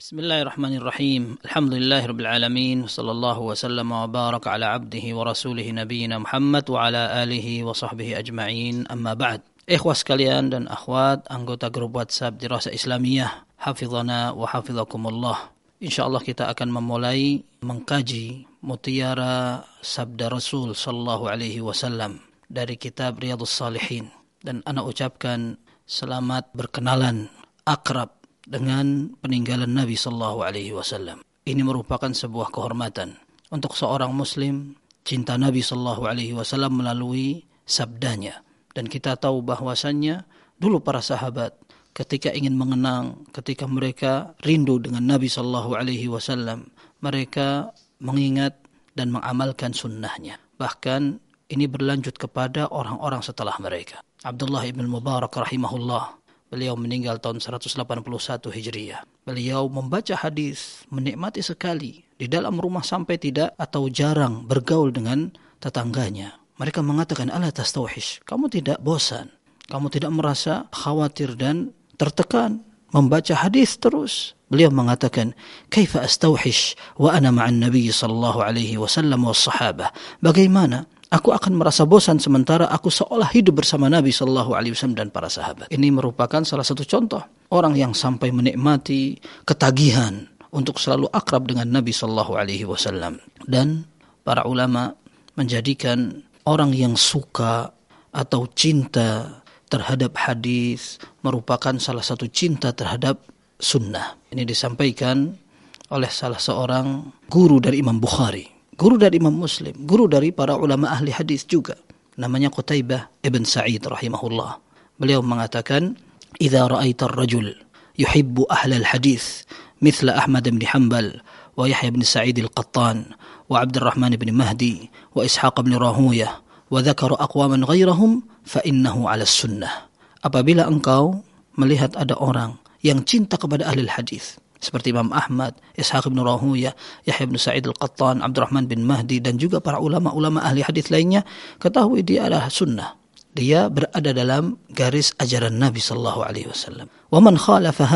بسم الله الرحمن الرحيم الحمد لله رب العالمين صلى الله وسلم وبارك على عبده ورسوله نبينا محمد وعلى آله وصحبه أجمعين أما بعد إخوة سكاليان dan أخوات anggota grup واتساب دراسة إسلامية حفظنا وحفظكم الله إن شاء الله kita akan memulai mengkaji سبد رسول صلى الله عليه وسلم داري كتاب رياض الصالحين dan ana ucapkan سلامات berkenalan أقرب dengan peninggalan Nabi Sallallahu Alaihi Wasallam. Ini merupakan sebuah kehormatan untuk seorang Muslim cinta Nabi Sallallahu Alaihi Wasallam melalui sabdanya. Dan kita tahu bahwasannya dulu para sahabat ketika ingin mengenang, ketika mereka rindu dengan Nabi Sallallahu Alaihi Wasallam, mereka mengingat dan mengamalkan sunnahnya. Bahkan ini berlanjut kepada orang-orang setelah mereka. Abdullah ibn Mubarak rahimahullah Beliau meninggal tahun 181 Hijriah. Beliau membaca hadis, menikmati sekali di dalam rumah sampai tidak atau jarang bergaul dengan tetangganya. Mereka mengatakan, "Ala tastauhish." Kamu tidak bosan, kamu tidak merasa khawatir dan tertekan membaca hadis terus. Beliau mengatakan, "Kaifa astauhish wa ana ma'an Nabi sallallahu alaihi wasallam was sahabah?" Bagaimana Aku akan merasa bosan sementara aku seolah hidup bersama Nabi Shallallahu Alaihi Wasallam dan para sahabat. Ini merupakan salah satu contoh orang yang sampai menikmati ketagihan untuk selalu akrab dengan Nabi Shallallahu Alaihi Wasallam dan para ulama menjadikan orang yang suka atau cinta terhadap hadis merupakan salah satu cinta terhadap sunnah. Ini disampaikan oleh salah seorang guru dari Imam Bukhari guru dari Imam Muslim, guru dari para ulama ahli hadis juga. Namanya Qutaibah ibn Sa'id rahimahullah. Beliau mengatakan, "Idza ra'aita ar-rajul yuhibbu ahla al-hadis, mithla Ahmad bin Hanbal wa Yahya bin Sa'id al-Qattan wa Abdurrahman bin Mahdi wa Ishaq bin Rahuya wa dhakara aqwaman ghairahum fa innahu 'ala sunnah." Apabila engkau melihat ada orang yang cinta kepada ahli hadis, seperti Imam Ahmad, Ishaq bin Rahuya, Yahya bin Sa'id Al-Qattan, Abdurrahman bin Mahdi dan juga para ulama-ulama ahli hadis lainnya, ketahui dia adalah sunnah. Dia berada dalam garis ajaran Nabi sallallahu alaihi wasallam. Wa man khalafa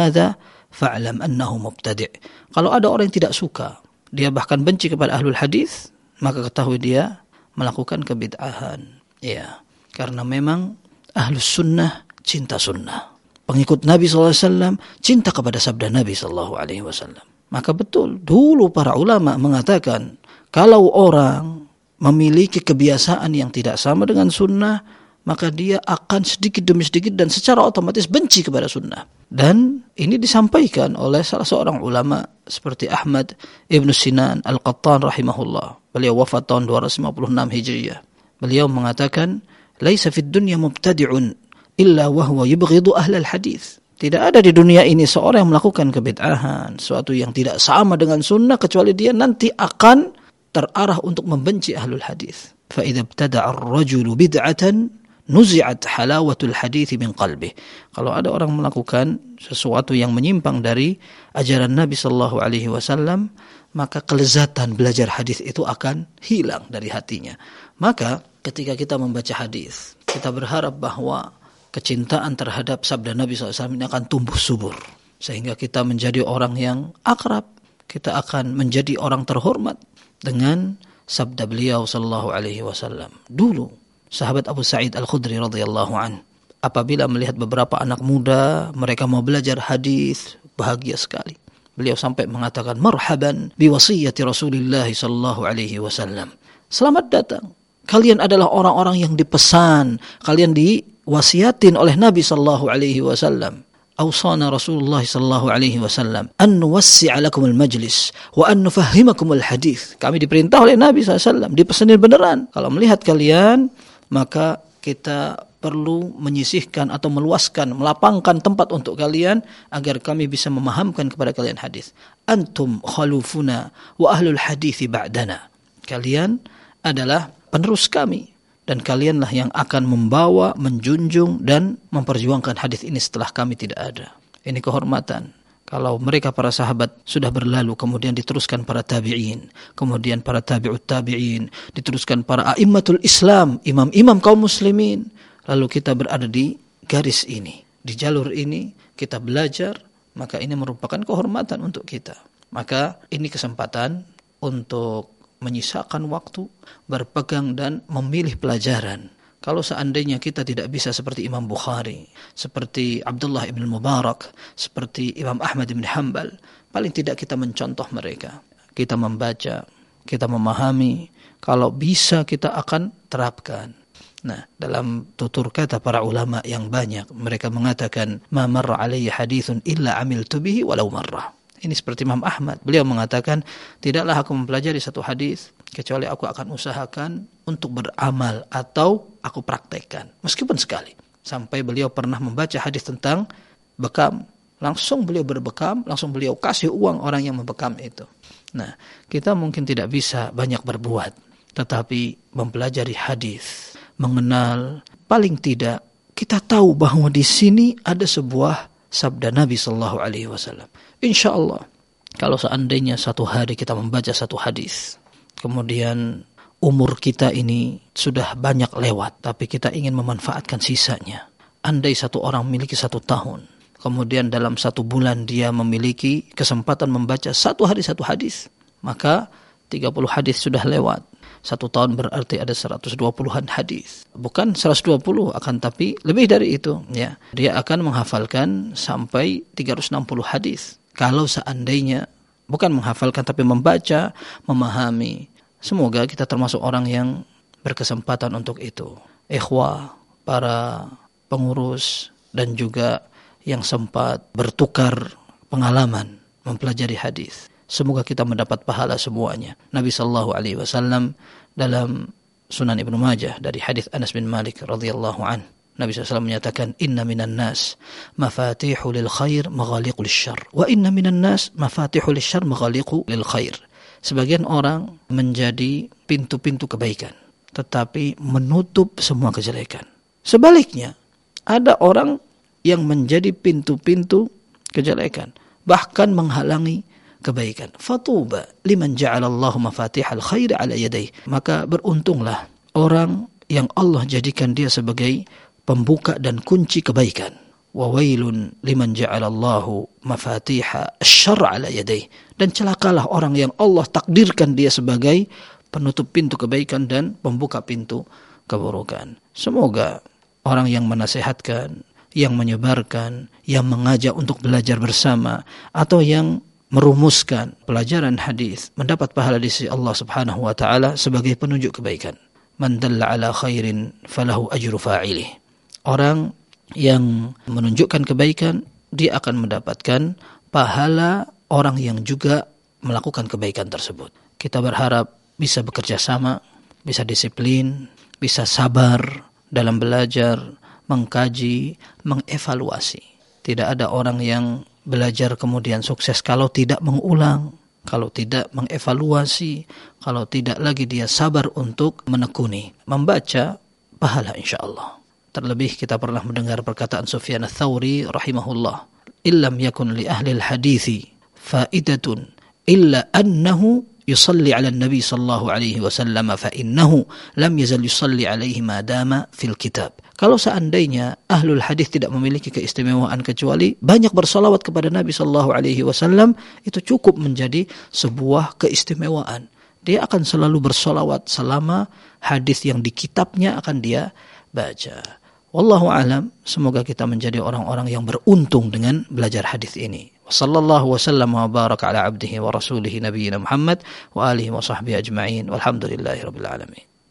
fa'lam annahu mubtadi'. Kalau ada orang yang tidak suka, dia bahkan benci kepada ahlul hadis, maka ketahui dia melakukan kebid'ahan. Ya, karena memang ahlus sunnah cinta sunnah pengikut Nabi SAW cinta kepada sabda Nabi SAW. Maka betul, dulu para ulama mengatakan, kalau orang memiliki kebiasaan yang tidak sama dengan sunnah, maka dia akan sedikit demi sedikit dan secara otomatis benci kepada sunnah. Dan ini disampaikan oleh salah seorang ulama seperti Ahmad Ibn Sinan Al-Qattan rahimahullah. Beliau wafat tahun 256 Hijriah. Beliau mengatakan, Laisa fid dunya mubtadi'un illa wahwa yubghidu ahlal hadis. Tidak ada di dunia ini seorang yang melakukan kebid'ahan, sesuatu yang tidak sama dengan sunnah kecuali dia nanti akan terarah untuk membenci ahlul hadis. Fa idza ibtada'a ar-rajulu bid'atan nuzi'at halawatul hadis min qalbi. Kalau ada orang melakukan sesuatu yang menyimpang dari ajaran Nabi sallallahu alaihi wasallam, maka kelezatan belajar hadis itu akan hilang dari hatinya. Maka ketika kita membaca hadis, kita berharap bahwa kecintaan terhadap sabda Nabi SAW ini akan tumbuh subur. Sehingga kita menjadi orang yang akrab. Kita akan menjadi orang terhormat dengan sabda beliau sallallahu alaihi wasallam. Dulu sahabat Abu Sa'id Al-Khudri radhiyallahu an apabila melihat beberapa anak muda mereka mau belajar hadis bahagia sekali. Beliau sampai mengatakan marhaban bi wasiyati Rasulillah sallallahu alaihi wasallam. Selamat datang. Kalian adalah orang-orang yang dipesan, kalian di wasiatin oleh Nabi sallallahu alaihi wasallam. Awsana Rasulullah sallallahu alaihi wasallam an nuwassi'a lakum al-majlis wa an nufahimakum al-hadis. Kami diperintah oleh Nabi SAW, dipesanin beneran. Kalau melihat kalian, maka kita perlu menyisihkan atau meluaskan, melapangkan tempat untuk kalian agar kami bisa memahamkan kepada kalian hadis. Antum khalufuna wa ahlul hadithi ba'dana. Kalian adalah penerus kami dan kalianlah yang akan membawa, menjunjung dan memperjuangkan hadis ini setelah kami tidak ada. Ini kehormatan. Kalau mereka para sahabat sudah berlalu kemudian diteruskan para tabi'in, kemudian para tabi'ut tabi'in, diteruskan para a'immatul Islam, imam-imam kaum muslimin, lalu kita berada di garis ini, di jalur ini kita belajar maka ini merupakan kehormatan untuk kita. Maka ini kesempatan untuk menyisakan waktu, berpegang dan memilih pelajaran. Kalau seandainya kita tidak bisa seperti Imam Bukhari, seperti Abdullah ibn Mubarak, seperti Imam Ahmad ibn Hanbal, paling tidak kita mencontoh mereka. Kita membaca, kita memahami, kalau bisa kita akan terapkan. Nah, dalam tutur kata para ulama yang banyak, mereka mengatakan, "Ma marra alayya hadithun illa amiltu bihi walau marrah." Ini seperti Imam Ahmad. Beliau mengatakan, tidaklah aku mempelajari satu hadis kecuali aku akan usahakan untuk beramal atau aku praktekkan. Meskipun sekali. Sampai beliau pernah membaca hadis tentang bekam. Langsung beliau berbekam, langsung beliau kasih uang orang yang membekam itu. Nah, kita mungkin tidak bisa banyak berbuat. Tetapi mempelajari hadis, mengenal, paling tidak kita tahu bahwa di sini ada sebuah sabda Nabi Shallallahu Alaihi Wasallam. Insya Allah, kalau seandainya satu hari kita membaca satu hadis, kemudian umur kita ini sudah banyak lewat, tapi kita ingin memanfaatkan sisanya. Andai satu orang memiliki satu tahun, kemudian dalam satu bulan dia memiliki kesempatan membaca satu hari satu hadis, maka 30 hadis sudah lewat satu tahun berarti ada 120-an hadis. Bukan 120 akan tapi lebih dari itu ya. Dia akan menghafalkan sampai 360 hadis. Kalau seandainya bukan menghafalkan tapi membaca, memahami. Semoga kita termasuk orang yang berkesempatan untuk itu. Ikhwah, para pengurus dan juga yang sempat bertukar pengalaman mempelajari hadis. Semoga kita mendapat pahala semuanya. Nabi sallallahu alaihi wasallam dalam Sunan Ibnu Majah dari hadis Anas bin Malik radhiyallahu an. Nabi SAW menyatakan inna minan nas mafatihu lil khair maghaliqu lil syarr wa inna minan nas mafatihu lil syarr maghaliqu lil khair. Sebagian orang menjadi pintu-pintu kebaikan tetapi menutup semua kejelekan. Sebaliknya, ada orang yang menjadi pintu-pintu kejelekan bahkan menghalangi kebaikan. Fatuba liman ja'alallahu mafatihal khair ala yadayh. Maka beruntunglah orang yang Allah jadikan dia sebagai pembuka dan kunci kebaikan. Wa wailun liman mafatiha asyarr ala yadayh. Dan celakalah orang yang Allah takdirkan dia sebagai penutup pintu kebaikan dan pembuka pintu keburukan. Semoga orang yang menasehatkan, yang menyebarkan, yang mengajak untuk belajar bersama, atau yang merumuskan pelajaran hadis mendapat pahala di sisi Allah Subhanahu wa taala sebagai penunjuk kebaikan. Man dalla ala khairin falahu ajru fa'ilih. Orang yang menunjukkan kebaikan dia akan mendapatkan pahala orang yang juga melakukan kebaikan tersebut. Kita berharap bisa bekerja sama, bisa disiplin, bisa sabar dalam belajar, mengkaji, mengevaluasi. Tidak ada orang yang belajar kemudian sukses kalau tidak mengulang, kalau tidak mengevaluasi, kalau tidak lagi dia sabar untuk menekuni. Membaca pahala insya Allah. Terlebih kita pernah mendengar perkataan Sufyan ats-Tsauri rahimahullah, "Illam yakun li ahli al-hadithi faidatun illa annahu yusalli ala nabi sallallahu alaihi wasallam fa innahu lam yazal yusalli alaihi ma dama fil kitab kalau seandainya ahlul hadis tidak memiliki keistimewaan kecuali banyak bersolawat kepada Nabi Shallallahu Alaihi Wasallam itu cukup menjadi sebuah keistimewaan. Dia akan selalu bersolawat selama hadis yang di kitabnya akan dia baca. Wallahu alam, semoga kita menjadi orang-orang yang beruntung dengan belajar hadis ini. Wassallallahu wasallam wa baraka ala abdihi wa rasulihi nabiyina Muhammad wa alihi wa sahbihi ajma'in. Walhamdulillahi rabbil alamin.